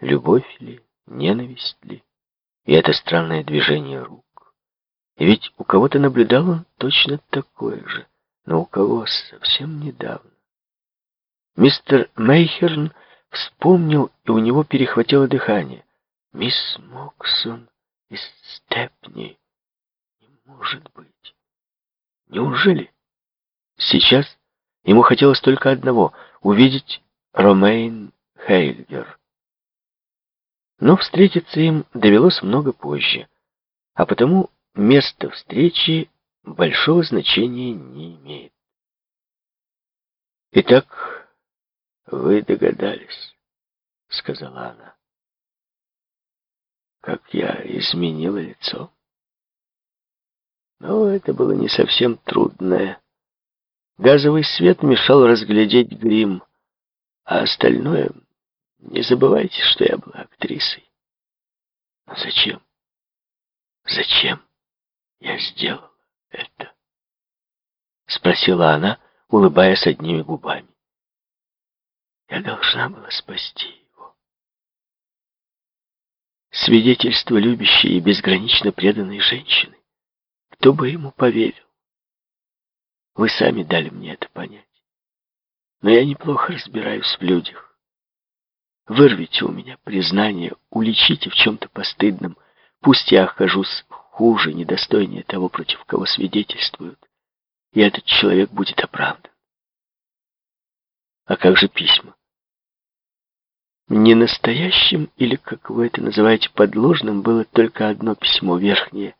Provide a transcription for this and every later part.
Любовь ли, ненависть ли? И это странное движение рук. И ведь у кого-то наблюдал он точно такое же, но у кого совсем недавно. Мистер Мейхерн вспомнил, и у него перехватило дыхание. Мисс Моксон из Степни. Не может быть. Неужели? Сейчас ему хотелось только одного — увидеть Ромейн Хейльгер. Но встретиться им довелось много позже, а потому место встречи большого значения не имеет. «Итак, вы догадались», — сказала она, — «как я изменила лицо». Но это было не совсем трудное. Газовый свет мешал разглядеть грим, а остальное... Не забывайте, что я была актрисой. Зачем? Зачем я сделала это? Спросила она, улыбаясь одними губами. Я должна была спасти его. Свидетельство любящей и безгранично преданной женщины. Кто бы ему поверил? Вы сами дали мне это понять. Но я неплохо разбираюсь в людях. Вырвите у меня признание, уличите в чем-то постыдном. Пусть я окажусь хуже, недостойнее того, против кого свидетельствуют. И этот человек будет оправдан. А как же письма? Не настоящим, или, как вы это называете, подложным, было только одно письмо, верхнее.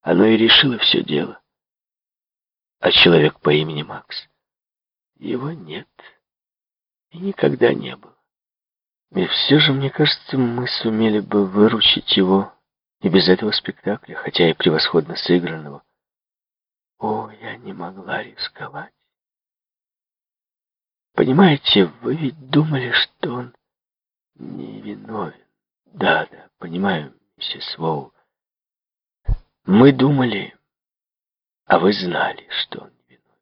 Оно и решило все дело. А человек по имени Макс? Его нет. И никогда не было. И все же, мне кажется, мы сумели бы выручить его и без этого спектакля, хотя и превосходно сыгранного. О, я не могла рисковать. Понимаете, вы ведь думали, что он невиновен. Да, да, понимаю, миссис Воу. Мы думали, а вы знали, что он невиновен.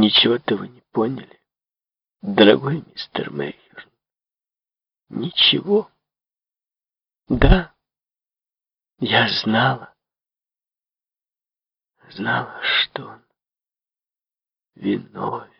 Ничего-то вы не поняли, дорогой мистер Мейхерн. Ничего. Да, я знала. Знала, что он виновен.